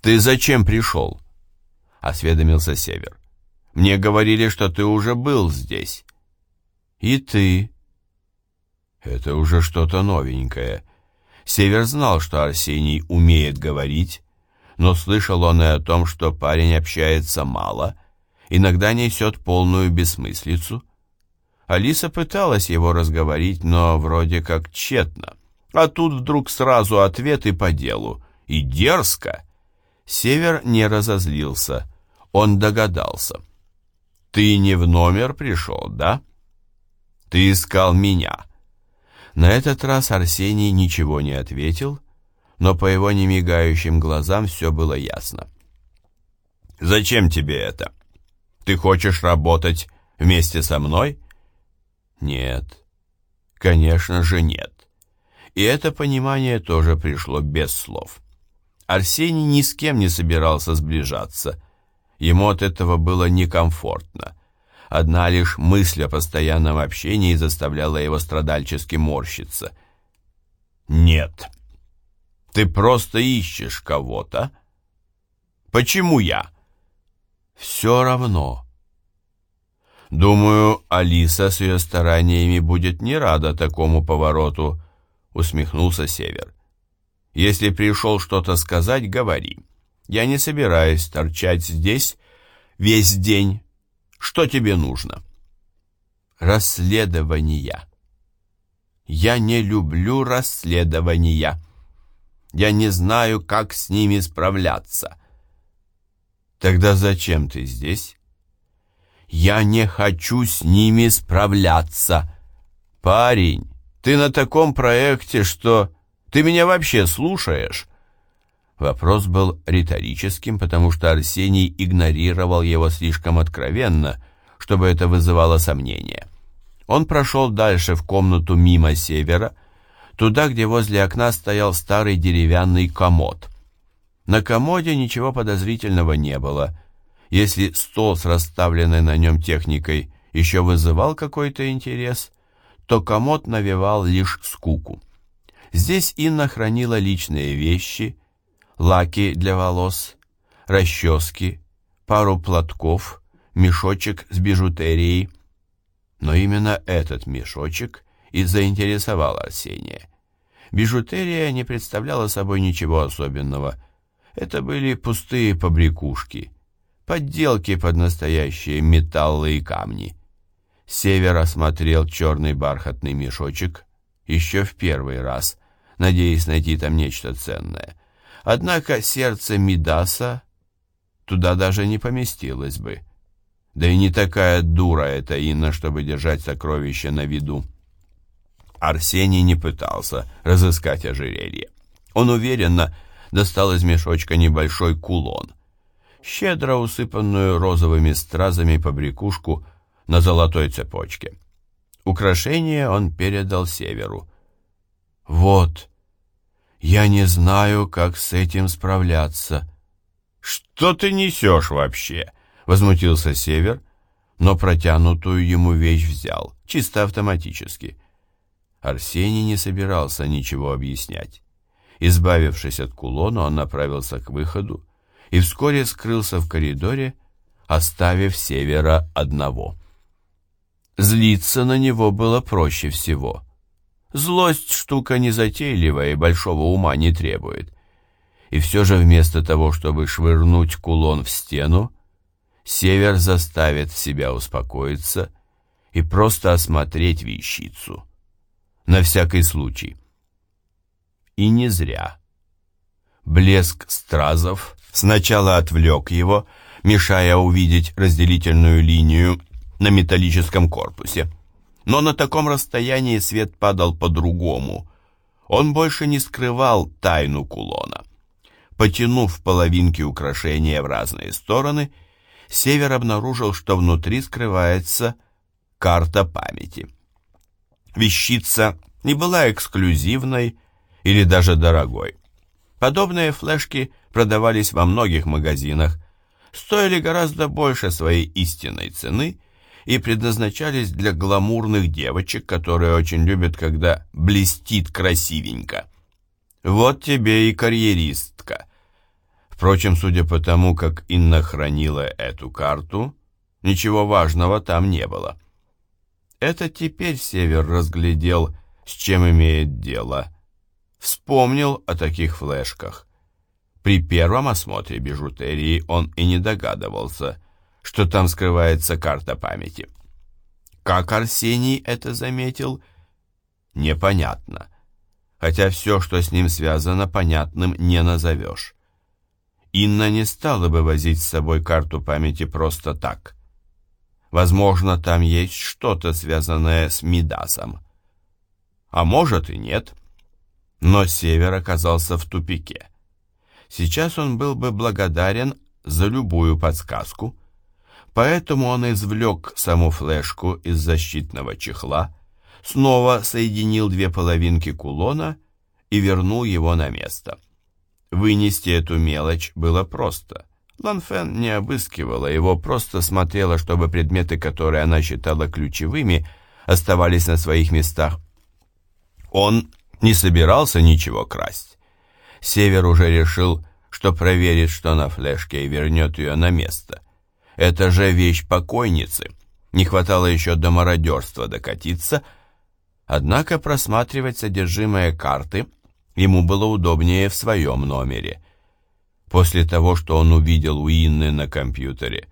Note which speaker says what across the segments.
Speaker 1: «Ты зачем пришел?» — осведомился Север. «Мне говорили, что ты уже был здесь». «И ты». Это уже что-то новенькое. Север знал, что Арсений умеет говорить, но слышал он и о том, что парень общается мало, иногда несет полную бессмыслицу. Алиса пыталась его разговорить, но вроде как тщетно. А тут вдруг сразу ответ и по делу. И дерзко. Север не разозлился. Он догадался. «Ты не в номер пришел, да?» «Ты искал меня». На этот раз Арсений ничего не ответил, но по его немигающим глазам все было ясно. «Зачем тебе это? Ты хочешь работать вместе со мной?» «Нет, конечно же нет». И это понимание тоже пришло без слов. Арсений ни с кем не собирался сближаться. Ему от этого было некомфортно. Одна лишь мысль о постоянном общении заставляла его страдальчески морщиться. «Нет, ты просто ищешь кого-то. Почему я?» «Все равно». «Думаю, Алиса с ее стараниями будет не рада такому повороту», усмехнулся Север. «Если пришел что-то сказать, говори. Я не собираюсь торчать здесь весь день. Что тебе нужно?» «Расследования». «Я не люблю расследования. Я не знаю, как с ними справляться». «Тогда зачем ты здесь?» «Я не хочу с ними справляться». «Парень, ты на таком проекте, что... Ты меня вообще слушаешь?» Вопрос был риторическим, потому что Арсений игнорировал его слишком откровенно, чтобы это вызывало сомнения. Он прошел дальше в комнату мимо севера, туда, где возле окна стоял старый деревянный комод. На комоде ничего подозрительного не было. Если стол с расставленной на нем техникой еще вызывал какой-то интерес, то комод навевал лишь скуку. Здесь Инна хранила личные вещи, лаки для волос, расчески, пару платков, мешочек с бижутерией. Но именно этот мешочек и заинтересовал Арсения. Бижутерия не представляла собой ничего особенного. Это были пустые побрякушки, подделки под настоящие металлы и камни. Север осмотрел черный бархатный мешочек еще в первый раз, надеясь найти там нечто ценное. Однако сердце Мидаса туда даже не поместилось бы. Да и не такая дура эта Инна, чтобы держать сокровища на виду. Арсений не пытался разыскать ожерелье. Он уверенно достал из мешочка небольшой кулон. Щедро усыпанную розовыми стразами побрякушку – на золотой цепочке. Украшение он передал Северу. «Вот, я не знаю, как с этим справляться». «Что ты несешь вообще?» — возмутился Север, но протянутую ему вещь взял, чисто автоматически. Арсений не собирался ничего объяснять. Избавившись от кулона, он направился к выходу и вскоре скрылся в коридоре, оставив Севера одного. Злиться на него было проще всего. Злость штука незатейливая и большого ума не требует. И все же вместо того, чтобы швырнуть кулон в стену, Север заставит себя успокоиться и просто осмотреть вещицу. На всякий случай. И не зря. Блеск стразов сначала отвлек его, мешая увидеть разделительную линию на металлическом корпусе. Но на таком расстоянии свет падал по-другому. Он больше не скрывал тайну кулона. Потянув половинки украшения в разные стороны, Север обнаружил, что внутри скрывается карта памяти. Вещица не была эксклюзивной или даже дорогой. Подобные флешки продавались во многих магазинах, стоили гораздо больше своей истинной цены и предназначались для гламурных девочек, которые очень любят, когда блестит красивенько. Вот тебе и карьеристка. Впрочем, судя по тому, как Инна хранила эту карту, ничего важного там не было. Это теперь Север разглядел, с чем имеет дело. Вспомнил о таких флешках. При первом осмотре бижутерии он и не догадывался, что там скрывается карта памяти. Как Арсений это заметил, непонятно. Хотя все, что с ним связано, понятным не назовешь. Инна не стала бы возить с собой карту памяти просто так. Возможно, там есть что-то, связанное с Мидасом. А может и нет. Но Север оказался в тупике. Сейчас он был бы благодарен за любую подсказку, поэтому он извлек саму флешку из защитного чехла, снова соединил две половинки кулона и вернул его на место. Вынести эту мелочь было просто. Ланфен не обыскивала его, просто смотрела, чтобы предметы, которые она считала ключевыми, оставались на своих местах. Он не собирался ничего красть. Север уже решил, что проверит, что на флешке, и вернет ее на место. Это же вещь покойницы. Не хватало еще до мародерства докатиться, однако просматривать содержимое карты – Ему было удобнее в своем номере. После того, что он увидел у Инны на компьютере,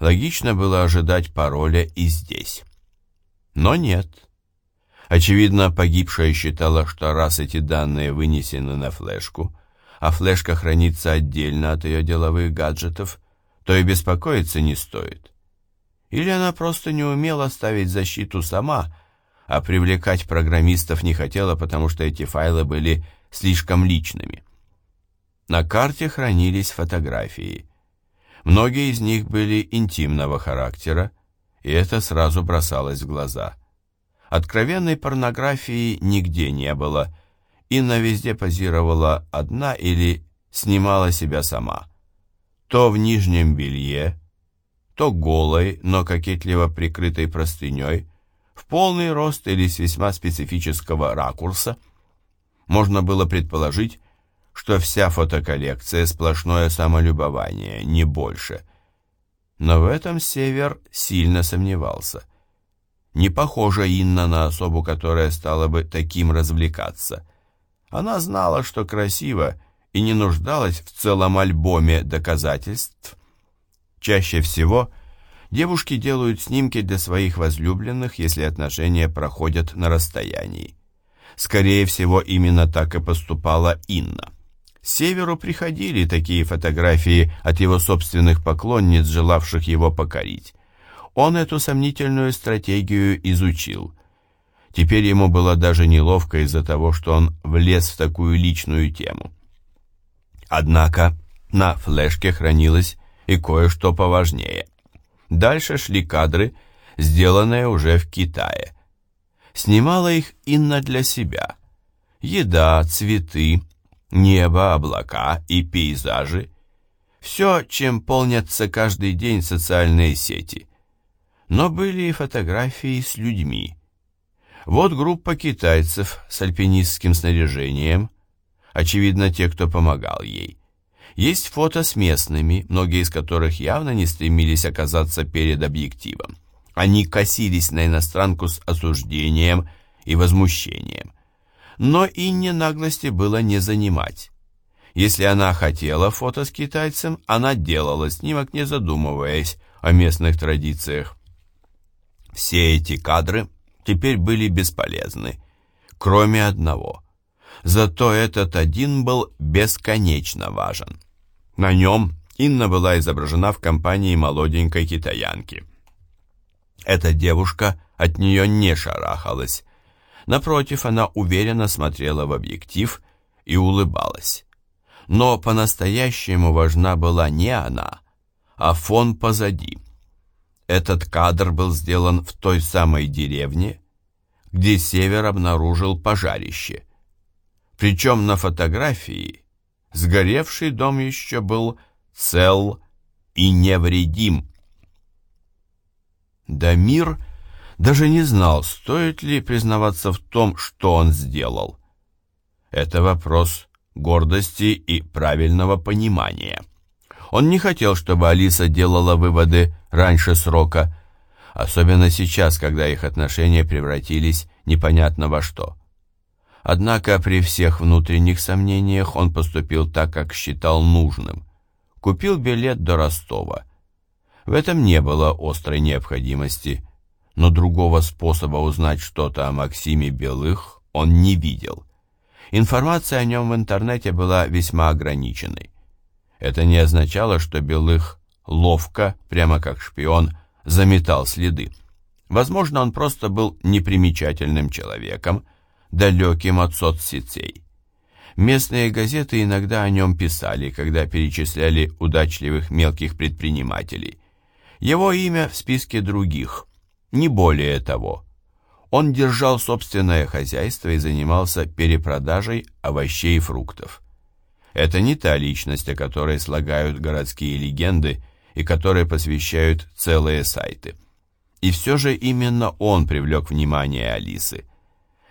Speaker 1: логично было ожидать пароля и здесь. Но нет. Очевидно, погибшая считала, что раз эти данные вынесены на флешку, а флешка хранится отдельно от ее деловых гаджетов, то и беспокоиться не стоит. Или она просто не умела ставить защиту сама, а привлекать программистов не хотела, потому что эти файлы были слишком личными. На карте хранились фотографии. Многие из них были интимного характера, и это сразу бросалось в глаза. Откровенной порнографии нигде не было. Инна везде позировала одна или снимала себя сама. То в нижнем белье, то голой, но кокетливо прикрытой простыней, в полный рост или с весьма специфического ракурса. Можно было предположить, что вся фотоколлекция сплошное самолюбование, не больше. Но в этом Север сильно сомневался. Не похожа Инна на особу, которая стала бы таким развлекаться. Она знала, что красиво, и не нуждалась в целом альбоме доказательств. Чаще всего – Девушки делают снимки для своих возлюбленных, если отношения проходят на расстоянии. Скорее всего, именно так и поступала Инна. Северу приходили такие фотографии от его собственных поклонниц, желавших его покорить. Он эту сомнительную стратегию изучил. Теперь ему было даже неловко из-за того, что он влез в такую личную тему. Однако на флешке хранилось и кое-что поважнее – Дальше шли кадры, сделанные уже в Китае. Снимала их Инна для себя. Еда, цветы, небо, облака и пейзажи. Все, чем полнятся каждый день социальные сети. Но были и фотографии с людьми. Вот группа китайцев с альпинистским снаряжением, очевидно, те, кто помогал ей. Есть фото с местными, многие из которых явно не стремились оказаться перед объективом. Они косились на иностранку с осуждением и возмущением. Но и не наглости было не занимать. Если она хотела фото с китайцем, она делала снимок, не задумываясь о местных традициях. Все эти кадры теперь были бесполезны, кроме одного. Зато этот один был бесконечно важен. На нем Инна была изображена в компании молоденькой китаянки. Эта девушка от нее не шарахалась. Напротив, она уверенно смотрела в объектив и улыбалась. Но по-настоящему важна была не она, а фон позади. Этот кадр был сделан в той самой деревне, где Север обнаружил пожарище. Причем на фотографии сгоревший дом еще был цел и невредим. Дамир даже не знал, стоит ли признаваться в том, что он сделал. Это вопрос гордости и правильного понимания. Он не хотел, чтобы Алиса делала выводы раньше срока, особенно сейчас, когда их отношения превратились непонятно во что. Однако при всех внутренних сомнениях он поступил так, как считал нужным. Купил билет до Ростова. В этом не было острой необходимости, но другого способа узнать что-то о Максиме Белых он не видел. Информация о нем в интернете была весьма ограниченной. Это не означало, что Белых ловко, прямо как шпион, заметал следы. Возможно, он просто был непримечательным человеком, далеким от соцсетей. Местные газеты иногда о нем писали, когда перечисляли удачливых мелких предпринимателей. Его имя в списке других, не более того. Он держал собственное хозяйство и занимался перепродажей овощей и фруктов. Это не та личность, о которой слагают городские легенды и которой посвящают целые сайты. И все же именно он привлек внимание Алисы.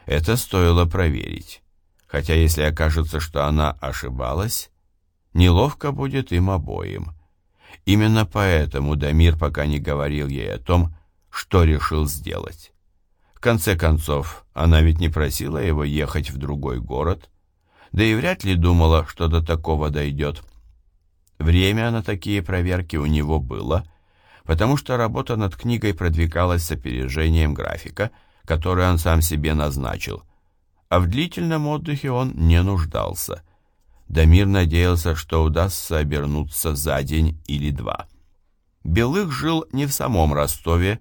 Speaker 1: Это стоило проверить. Хотя если окажется, что она ошибалась, неловко будет им обоим. Именно поэтому Дамир пока не говорил ей о том, что решил сделать. В конце концов, она ведь не просила его ехать в другой город, да и вряд ли думала, что до такого дойдет. Время на такие проверки у него было, потому что работа над книгой продвигалась с опережением графика, который он сам себе назначил, а в длительном отдыхе он не нуждался. Дамир надеялся, что удастся обернуться за день или два. Белых жил не в самом Ростове,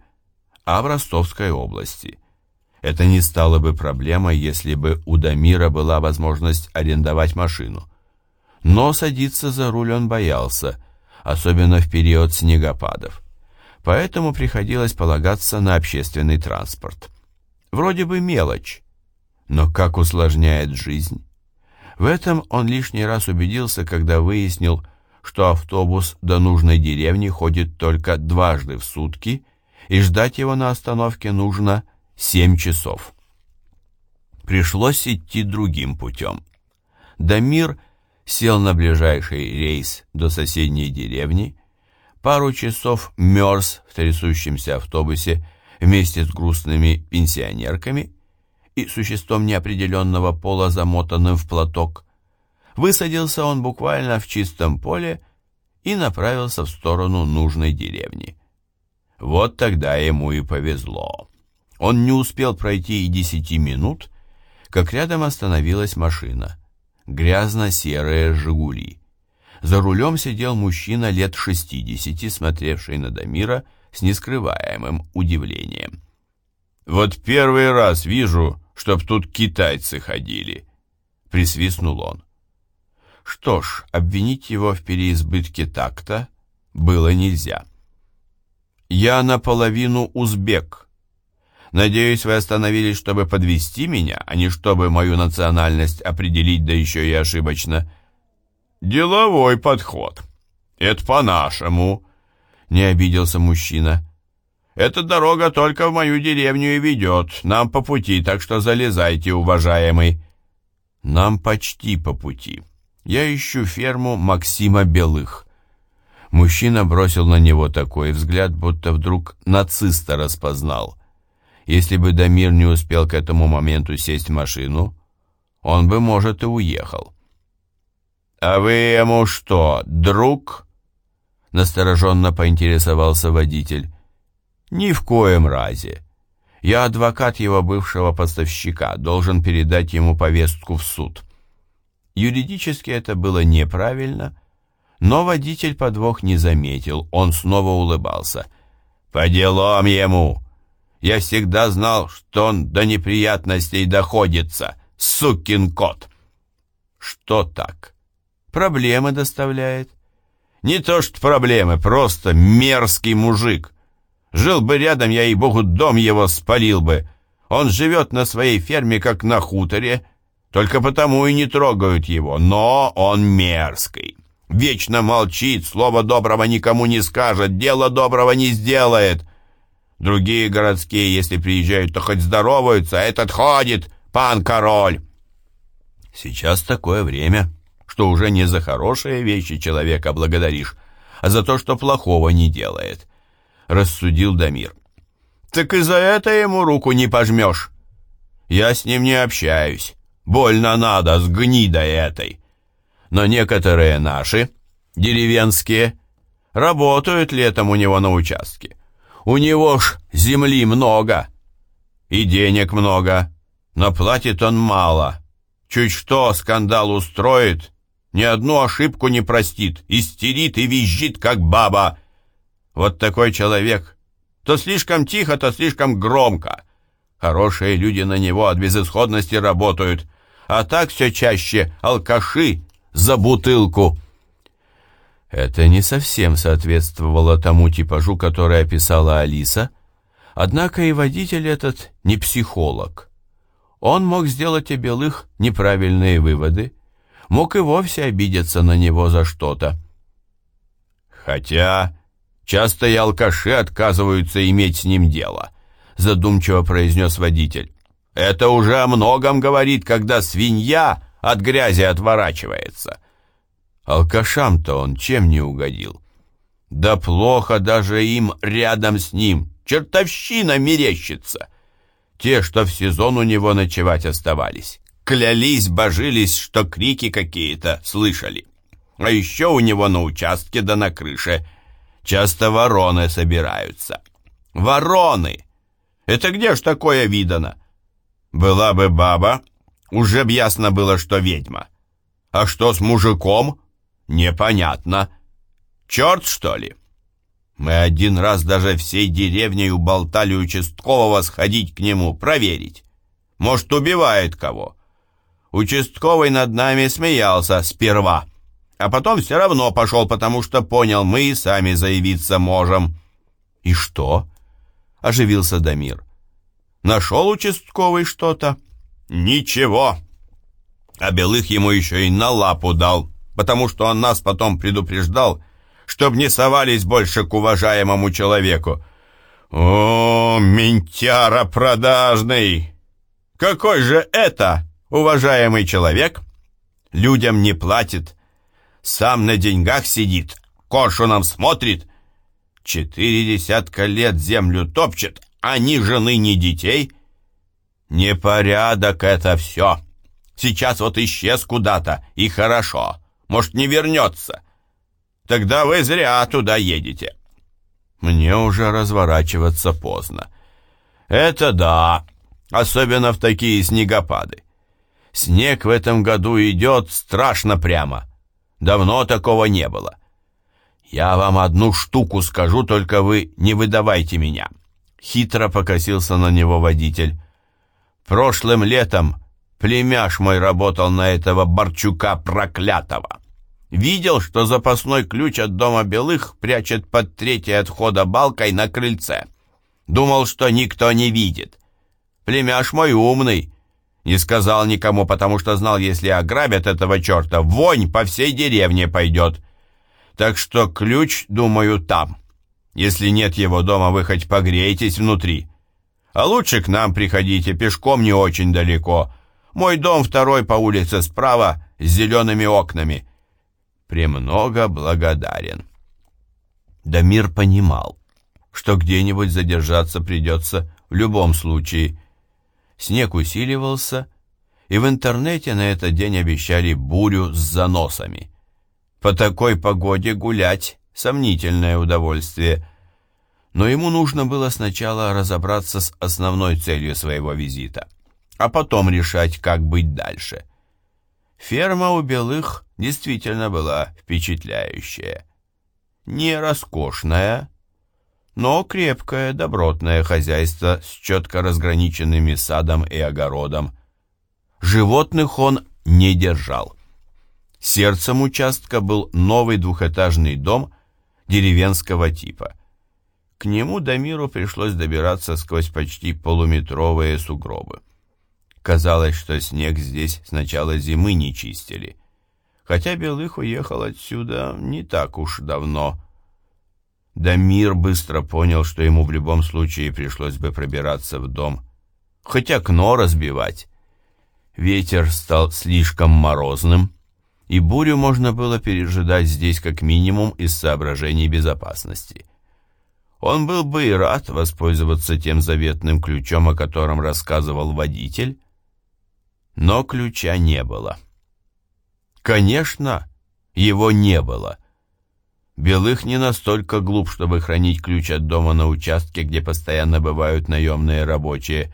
Speaker 1: а в Ростовской области. Это не стало бы проблемой, если бы у Дамира была возможность арендовать машину. Но садиться за руль он боялся, особенно в период снегопадов. Поэтому приходилось полагаться на общественный транспорт. Вроде бы мелочь, но как усложняет жизнь. В этом он лишний раз убедился, когда выяснил, что автобус до нужной деревни ходит только дважды в сутки, и ждать его на остановке нужно 7 часов. Пришлось идти другим путем. Дамир сел на ближайший рейс до соседней деревни, пару часов мерз в трясущемся автобусе вместе с грустными пенсионерками и существом неопределенного пола, замотанным в платок. Высадился он буквально в чистом поле и направился в сторону нужной деревни. Вот тогда ему и повезло. Он не успел пройти и десяти минут, как рядом остановилась машина. Грязно-серые «Жигули». За рулем сидел мужчина лет шестидесяти, смотревший на Дамира с нескрываемым удивлением. «Вот первый раз вижу, чтоб тут китайцы ходили», — присвистнул он. Что ж, обвинить его в переизбытке такта было нельзя. «Я наполовину узбек. Надеюсь, вы остановились, чтобы подвести меня, а не чтобы мою национальность определить, да еще и ошибочно». «Деловой подход. Это по-нашему», — не обиделся мужчина. «Эта дорога только в мою деревню и ведет. Нам по пути, так что залезайте, уважаемый». «Нам почти по пути. Я ищу ферму Максима Белых». Мужчина бросил на него такой взгляд, будто вдруг нациста распознал. Если бы Дамир не успел к этому моменту сесть в машину, он бы, может, и уехал. «А вы ему что, друг?» Настороженно поинтересовался водитель. «Ни в коем разе. Я адвокат его бывшего поставщика, должен передать ему повестку в суд». Юридически это было неправильно, но водитель подвох не заметил, он снова улыбался. «По делам ему! Я всегда знал, что он до неприятностей доходится, сукин кот!» «Что так?» Проблемы доставляет. Не то что проблемы, просто мерзкий мужик. Жил бы рядом, я, и богу дом его спалил бы. Он живет на своей ферме, как на хуторе, только потому и не трогают его. Но он мерзкий. Вечно молчит, слова доброго никому не скажет, дело доброго не сделает. Другие городские, если приезжают, то хоть здороваются, а этот ходит, пан король. Сейчас такое время, что уже не за хорошие вещи человека благодаришь, а за то, что плохого не делает, — рассудил Дамир. Так и за это ему руку не пожмешь. Я с ним не общаюсь. Больно надо с гнидой этой. Но некоторые наши, деревенские, работают летом у него на участке. У него ж земли много и денег много, но платит он мало. Чуть что скандал устроит, ни одну ошибку не простит, истерит и визжит, как баба. Вот такой человек. То слишком тихо, то слишком громко. Хорошие люди на него от безысходности работают, а так все чаще алкаши за бутылку. Это не совсем соответствовало тому типажу, который описала Алиса, однако и водитель этот не психолог. Он мог сделать о Белых неправильные выводы, мог и вовсе обидеться на него за что-то. Хотя часто и алкаши отказываются иметь с ним дело, задумчиво произнес водитель. Это уже о многом говорит, когда свинья от грязи отворачивается. Алкашам-то он чем не угодил? Да плохо даже им рядом с ним. Чертовщина мерещится. Те, что в сезон у него ночевать оставались, клялись, божились, что крики какие-то слышали. А еще у него на участке да на крыше часто вороны собираются. Вороны! Это где ж такое видано? Была бы баба, уже б ясно было, что ведьма. А что с мужиком? Непонятно. Черт, что ли? Мы один раз даже всей деревней уболтали участкового сходить к нему, проверить. Может, убивает кого. Участковый над нами смеялся сперва, а потом все равно пошел, потому что понял, мы и сами заявиться можем. И что? Оживился Дамир. Нашел участковый что-то? Ничего. А Белых ему еще и на лапу дал потому что он нас потом предупреждал, чтоб не совались больше к уважаемому человеку. О, ментяра продажный! Какой же это уважаемый человек? Людям не платит, сам на деньгах сидит, коршуном смотрит. Четыре десятка лет землю топчет, а ни жены, ни детей. Непорядок это все. Сейчас вот исчез куда-то, и хорошо. Может, не вернется. Тогда вы зря туда едете. Мне уже разворачиваться поздно. Это да, особенно в такие снегопады. Снег в этом году идет страшно прямо. Давно такого не было. Я вам одну штуку скажу, только вы не выдавайте меня. Хитро покосился на него водитель. Прошлым летом Племяш мой работал на этого Борчука проклятого. Видел, что запасной ключ от дома Белых прячет под третьей отхода балкой на крыльце. Думал, что никто не видит. Племяш мой умный. Не сказал никому, потому что знал, если ограбят этого черта, вонь по всей деревне пойдет. Так что ключ, думаю, там. Если нет его дома, вы хоть погреетесь внутри. А лучше к нам приходите, пешком не очень далеко. Мой дом второй по улице справа с зелеными окнами. Премного благодарен. Дамир понимал, что где-нибудь задержаться придется в любом случае. Снег усиливался, и в интернете на этот день обещали бурю с заносами. По такой погоде гулять — сомнительное удовольствие. Но ему нужно было сначала разобраться с основной целью своего визита а потом решать, как быть дальше. Ферма у Белых действительно была впечатляющая. Не роскошная, но крепкое, добротное хозяйство с четко разграниченными садом и огородом. Животных он не держал. Сердцем участка был новый двухэтажный дом деревенского типа. К нему Дамиру пришлось добираться сквозь почти полуметровые сугробы. Казалось, что снег здесь с начала зимы не чистили. Хотя Белых уехал отсюда не так уж давно. Дамир быстро понял, что ему в любом случае пришлось бы пробираться в дом. Хоть окно разбивать. Ветер стал слишком морозным, и бурю можно было пережидать здесь как минимум из соображений безопасности. Он был бы и рад воспользоваться тем заветным ключом, о котором рассказывал водитель, но ключа не было. Конечно, его не было. Белых не настолько глуп, чтобы хранить ключ от дома на участке, где постоянно бывают наемные рабочие.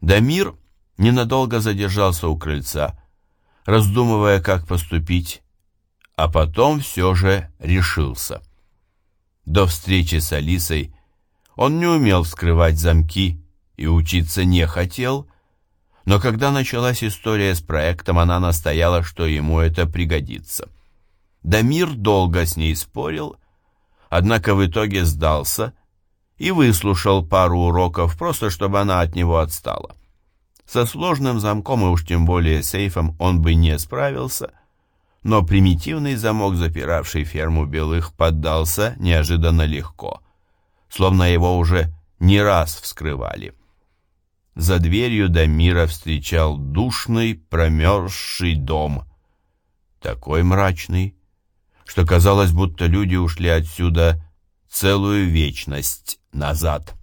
Speaker 1: Дамир ненадолго задержался у крыльца, раздумывая, как поступить, а потом все же решился. До встречи с Алисой он не умел вскрывать замки и учиться не хотел, но когда началась история с проектом, она настояла, что ему это пригодится. Дамир долго с ней спорил, однако в итоге сдался и выслушал пару уроков, просто чтобы она от него отстала. Со сложным замком и уж тем более сейфом он бы не справился, но примитивный замок, запиравший ферму белых, поддался неожиданно легко, словно его уже не раз вскрывали. За дверью Дамира встречал душный, промерзший дом, такой мрачный, что казалось, будто люди ушли отсюда целую вечность назад.